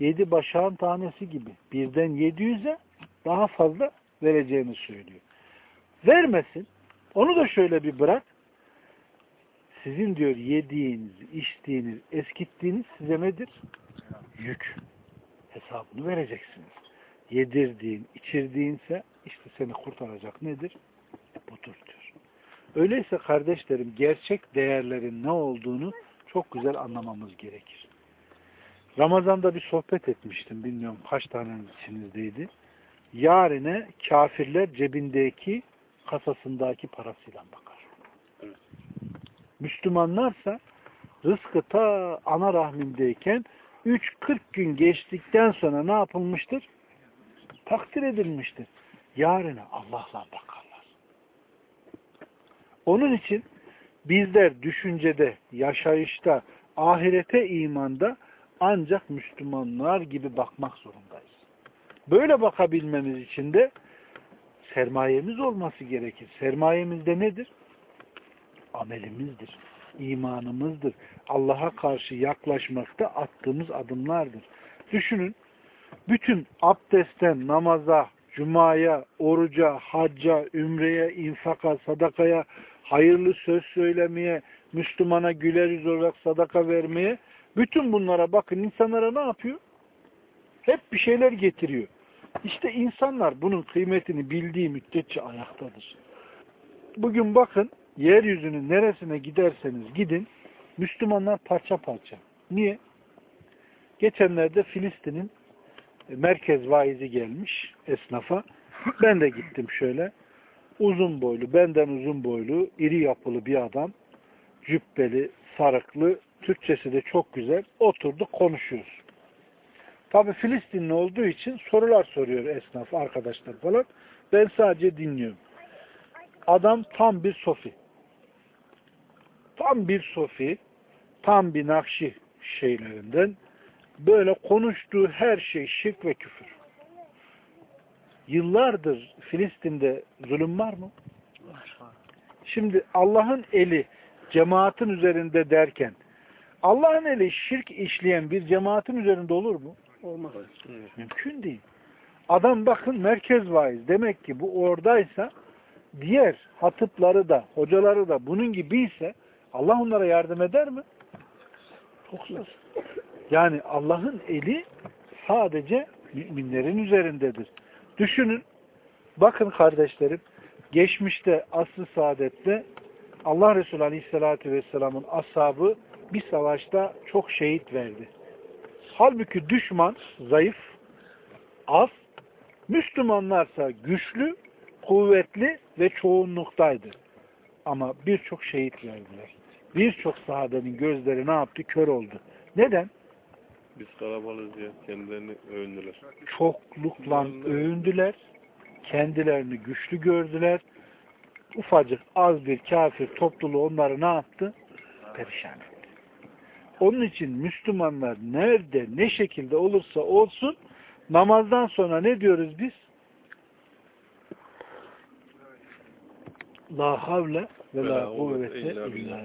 Yedi başağın tanesi gibi. Birden yedi yüze daha fazla vereceğini söylüyor. Vermesin. Onu da şöyle bir bırak. Sizin diyor yediğiniz, içtiğiniz, eskittiğiniz size nedir? Yük. Hesabını vereceksiniz. Yedirdiğin, içirdiğinse işte seni kurtaracak nedir? Budur diyor. Öyleyse kardeşlerim gerçek değerlerin ne olduğunu çok güzel anlamamız gerekir. Ramazan'da bir sohbet etmiştim. Bilmiyorum kaç taneniz içinizdeydi. Yarine kafirler cebindeki kasasındaki parasıyla bakar. Müslümanlarsa rızkı ta ana rahmindeyken 3-40 gün geçtikten sonra ne yapılmıştır? Takdir edilmiştir. Yarına Allah'la bakarlar. Onun için bizler düşüncede, yaşayışta, ahirete imanda ancak Müslümanlar gibi bakmak zorundayız. Böyle bakabilmemiz için de sermayemiz olması gerekir. Sermayemiz de nedir? Amelimizdir, imanımızdır. Allah'a karşı yaklaşmakta attığımız adımlardır. Düşünün, bütün abdestten namaza, cumaya, oruca, hacca, ümreye, infaka, sadakaya, hayırlı söz söylemeye, Müslümana güler yüz olarak sadaka vermeye, bütün bunlara bakın insanlara ne yapıyor? Hep bir şeyler getiriyor. İşte insanlar bunun kıymetini bildiği müddetçe ayaktadır. Bugün bakın yeryüzünün neresine giderseniz gidin Müslümanlar parça parça. Niye? Geçenlerde Filistin'in merkez vaizi gelmiş esnafa. Ben de gittim şöyle. Uzun boylu, benden uzun boylu, iri yapılı bir adam. Cübbeli, sarıklı, Türkçesi de çok güzel. Oturduk konuşuyoruz. Tabi Filistinli olduğu için sorular soruyor esnaf, arkadaşlar falan. Ben sadece dinliyorum. Adam tam bir sofi. Tam bir sofi, tam bir nakşi şeylerinden böyle konuştuğu her şey şirk ve küfür. Yıllardır Filistin'de zulüm var mı? Şimdi Allah'ın eli cemaatin üzerinde derken Allah'ın eli şirk işleyen bir cemaatin üzerinde olur mu? Olmaz. Mümkün değil. Adam bakın merkez vaiz. Demek ki bu oradaysa diğer hatıpları da, hocaları da bunun gibiyse Allah onlara yardım eder mi? Çok zor. Yani Allah'ın eli sadece müminlerin üzerindedir. Düşünün Bakın kardeşlerim, geçmişte asr-ı saadette Allah Resulü Aleyhisselatü Vesselam'ın ashabı bir savaşta çok şehit verdi. Halbuki düşman zayıf, az, Müslümanlarsa güçlü, kuvvetli ve çoğunluktaydı. Ama birçok şehit verdiler. Birçok sahabenin gözleri ne yaptı? Kör oldu. Neden? Biz kalabalığız ya. Kendilerini övündüler. Çoklukla övündüler. Kendilerini güçlü gördüler. Ufacık az bir kafir topluluğu onları ne yaptı? Perişan etti. Onun için Müslümanlar nerede ne şekilde olursa olsun namazdan sonra ne diyoruz biz? La havle ve la kuvvete illa.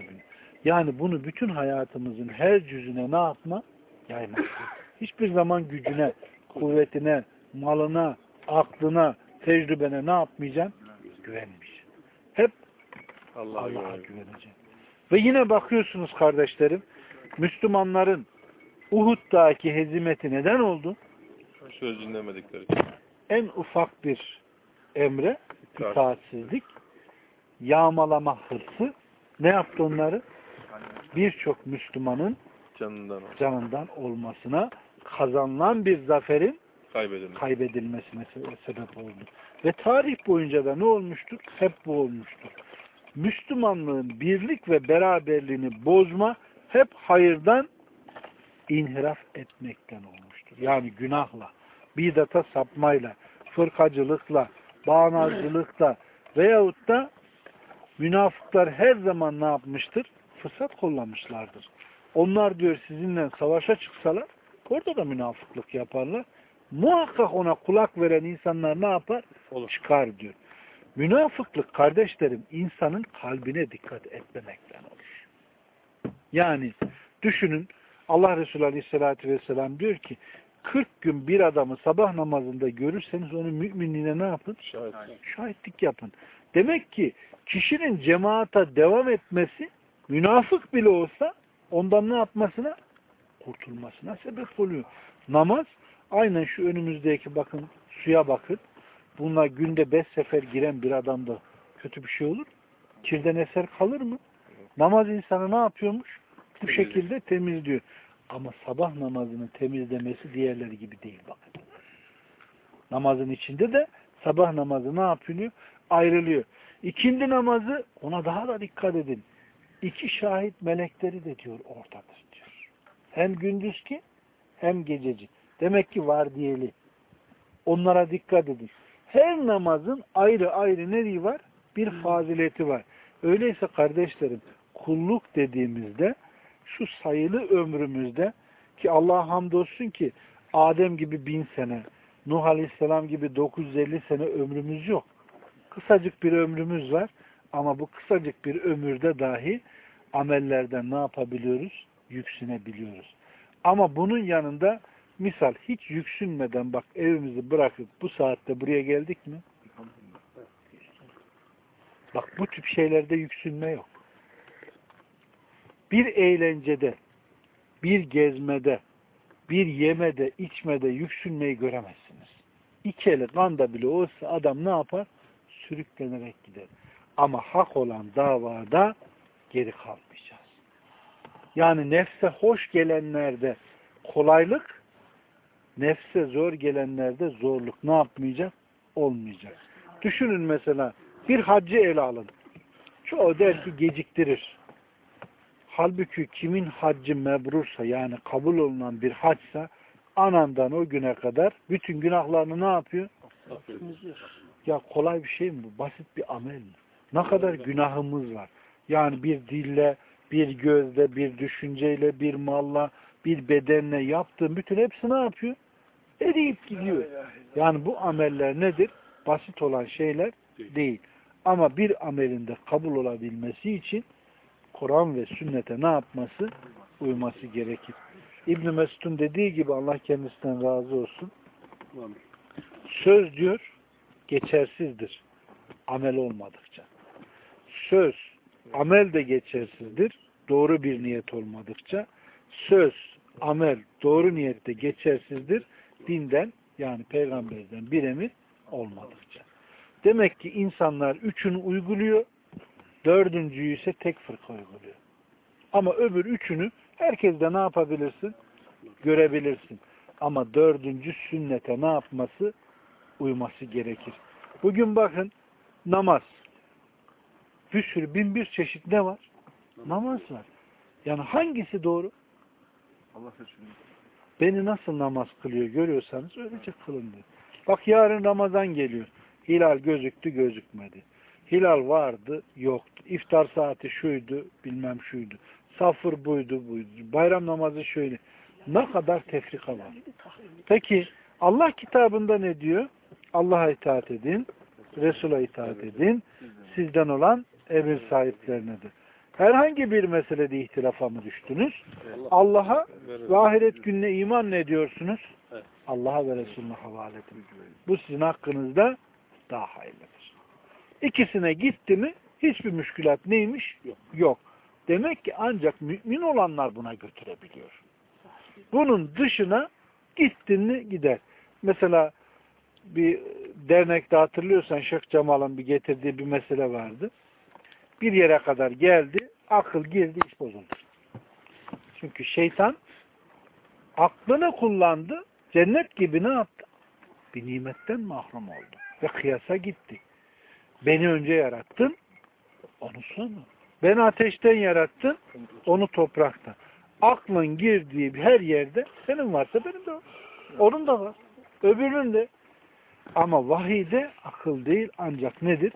Yani bunu bütün hayatımızın her cüzüne ne yapma? Yaymak. Hiçbir zaman gücüne, kuvvetine, malına, aklına, tecrübene ne yapmayacaksın? Güvenmeyeceksin. Hep Allah'a güvenin. güveneceksin. Ve yine bakıyorsunuz kardeşlerim, Müslümanların Uhud'daki hezimeti neden oldu? Söz dinlemedikleri için. En ufak bir emre, İtaat. itaatsizlik, yağmalama hırsı ne yaptı onları? Birçok Müslümanın Canından canından olmasına, kazanılan bir zaferin Kaybedilmez. kaybedilmesine se- sebep oldu. Ve tarih boyunca da ne olmuştur? Hep bu olmuştur. Müslümanlığın birlik ve beraberliğini bozma hep hayırdan inhiraf etmekten olmuştur. Yani günahla, bidata sapmayla, fırkacılıkla, bağnazcılıkla veyahut da münafıklar her zaman ne yapmıştır? Fırsat kollamışlardır. Onlar diyor sizinle savaşa çıksalar orada da münafıklık yaparlar. Muhakkak ona kulak veren insanlar ne yapar? Olur. Çıkar diyor. Münafıklık kardeşlerim insanın kalbine dikkat etmemekten olur. Yani düşünün Allah Resulü Aleyhisselatü Vesselam diyor ki 40 gün bir adamı sabah namazında görürseniz onun müminliğine ne yapın? Şahit. Şahitlik yapın. Demek ki kişinin cemaata devam etmesi münafık bile olsa ondan ne yapmasına? Kurtulmasına sebep oluyor. Namaz aynen şu önümüzdeki bakın suya bakın. Bununla günde beş sefer giren bir adamda kötü bir şey olur. Kirden eser kalır mı? Namaz insanı ne yapıyormuş? Bu şekilde temizliyor. Ama sabah namazının temizlemesi diğerleri gibi değil bakın. Namazın içinde de sabah namazı ne yapılıyor? Ayrılıyor. İkindi namazı ona daha da dikkat edin. İki şahit melekleri de diyor oradadır diyor. Hem gündüzki hem gececi. Demek ki var diyeli. Onlara dikkat edin. Her namazın ayrı ayrı neyi var? Bir fazileti var. Öyleyse kardeşlerim kulluk dediğimizde şu sayılı ömrümüzde ki Allah'a hamdolsun ki Adem gibi bin sene, Nuh Aleyhisselam gibi 950 sene ömrümüz yok. Kısacık bir ömrümüz var ama bu kısacık bir ömürde dahi amellerden ne yapabiliyoruz? Yüksünebiliyoruz. Ama bunun yanında misal hiç yüksünmeden bak evimizi bırakıp bu saatte buraya geldik mi? Bak bu tip şeylerde yüksünme yok. Bir eğlencede, bir gezmede, bir yemede, içmede yüksünmeyi göremezsiniz. İki eli kanda bile olsa adam ne yapar? Sürüklenerek gider. Ama hak olan davada geri kalmayacağız. Yani nefse hoş gelenlerde kolaylık, nefse zor gelenlerde zorluk ne yapmayacak? Olmayacak. Düşünün mesela bir haccı ele alın. Çoğu der ki geciktirir. Halbuki kimin haccı mebrursa yani kabul olunan bir haçsa anandan o güne kadar bütün günahlarını ne yapıyor? Ya kolay bir şey mi bu? Basit bir amel mi? Ne kadar günahımız var. Yani bir dille, bir gözle, bir düşünceyle, bir malla, bir bedenle yaptığın bütün hepsi ne yapıyor? Eriyip gidiyor. Yani bu ameller nedir? Basit olan şeyler değil. Ama bir amelinde kabul olabilmesi için Kur'an ve sünnete ne yapması? Uyması gerekir. İbn Mesud'un dediği gibi Allah kendisinden razı olsun. Söz diyor geçersizdir. Amel olmadıkça. Söz, amel de geçersizdir. Doğru bir niyet olmadıkça. Söz, amel, doğru niyette geçersizdir. Dinden yani peygamberden bir emir olmadıkça. Demek ki insanlar üçünü uyguluyor, dördüncüyü ise tek fırka uyguluyor. Ama öbür üçünü herkes de ne yapabilirsin? Görebilirsin. Ama dördüncü sünnete ne yapması? Uyması gerekir. Bugün bakın namaz. Bir sürü bin bir çeşit ne var? Namaz var. Yani hangisi doğru? Allah seçiyor. Beni nasıl namaz kılıyor görüyorsanız öylece kılın diyor. Bak yarın Ramazan geliyor. Hilal gözüktü gözükmedi. Hilal vardı yoktu. İftar saati şuydu bilmem şuydu. Safır buydu buydu. Bayram namazı şöyle. Ne kadar tefrika var. Peki Allah kitabında ne diyor? Allah'a itaat edin. Resul'a itaat edin. Sizden olan emir sahiplerinedir. Herhangi bir meselede ihtilafa mı düştünüz? Allah'a ve ahiret gününe iman ne ediyorsunuz? Allah'a ve Resulüne havale edin. Bu sizin hakkınızda daha hayırlıdır. İkisine gitti mi hiçbir müşkülat neymiş? Yok. Demek ki ancak mümin olanlar buna götürebiliyor. Bunun dışına gittin mi gider. Mesela bir dernekte hatırlıyorsan Şeyh Cemal'ın bir getirdiği bir mesele vardı. Bir yere kadar geldi, akıl girdi, iş bozuldu. Çünkü şeytan aklını kullandı, cennet gibi ne yaptı? Bir nimetten mahrum oldu. Ve kıyasa gitti. Beni önce yarattın, onu sonra. Beni ateşten yarattın, onu topraktan. Aklın girdiği her yerde senin varsa benim de var. Onun da var. Öbürünün de. Ama vahiyde akıl değil ancak nedir?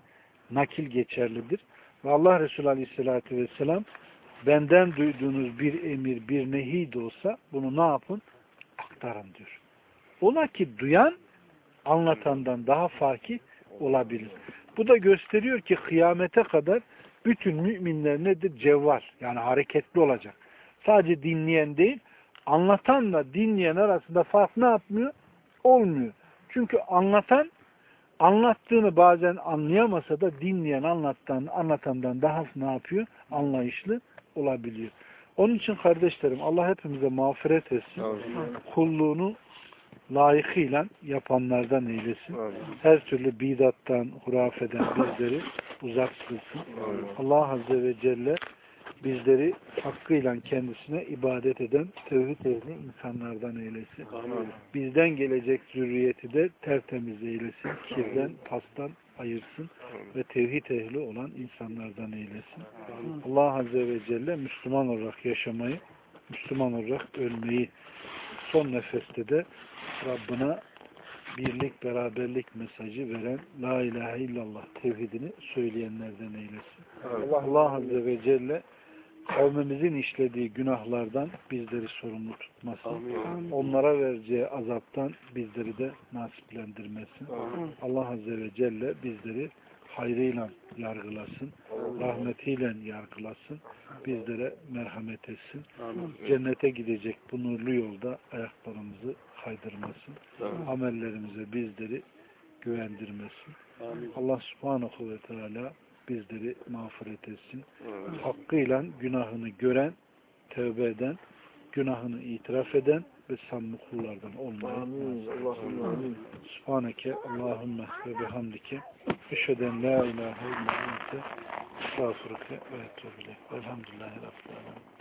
Nakil geçerlidir. Ve Allah Resulü Aleyhisselatü Vesselam benden duyduğunuz bir emir, bir nehi de olsa bunu ne yapın? Aktarın diyor. Ola ki duyan anlatandan daha farkı olabilir. Bu da gösteriyor ki kıyamete kadar bütün müminler nedir? Cevval. Yani hareketli olacak. Sadece dinleyen değil, anlatanla dinleyen arasında fark ne yapmıyor? Olmuyor. Çünkü anlatan anlattığını bazen anlayamasa da dinleyen anlattan, anlatandan daha ne yapıyor? Anlayışlı olabiliyor. Onun için kardeşlerim Allah hepimize mağfiret etsin. Kulluğunu layıkıyla yapanlardan eylesin. Her türlü bidattan, hurafeden bizleri uzak kılsın. Allah Azze ve Celle bizleri hakkıyla kendisine ibadet eden tevhid ehli insanlardan eylesin. Bizden gelecek zürriyeti de tertemiz eylesin. Kirden, pastan ayırsın ve tevhid ehli olan insanlardan eylesin. Allah Azze ve Celle Müslüman olarak yaşamayı, Müslüman olarak ölmeyi son nefeste de Rabbına birlik, beraberlik mesajı veren La ilahe illallah tevhidini söyleyenlerden eylesin. Allah Azze ve Celle kavmimizin işlediği günahlardan bizleri sorumlu tutmasın. Onlara vereceği azaptan bizleri de nasiplendirmesin. Allah Azze ve Celle bizleri hayrıyla yargılasın. Rahmetiyle yargılasın. Bizlere merhamet etsin. Cennete gidecek bu nurlu yolda ayaklarımızı kaydırmasın. Amellerimize bizleri güvendirmesin. Allah subhanahu ve teala bizleri mağfiret etsin. Hakkıyla günahını gören, tövbe eden, günahını itiraf eden ve samimi kullardan olmayı. Subhaneke Allahümme ve bihamdike eşheden la ilahe illa ente estağfurke ve etûbü ileyk. Velhamdülillahi Rabbil alemin.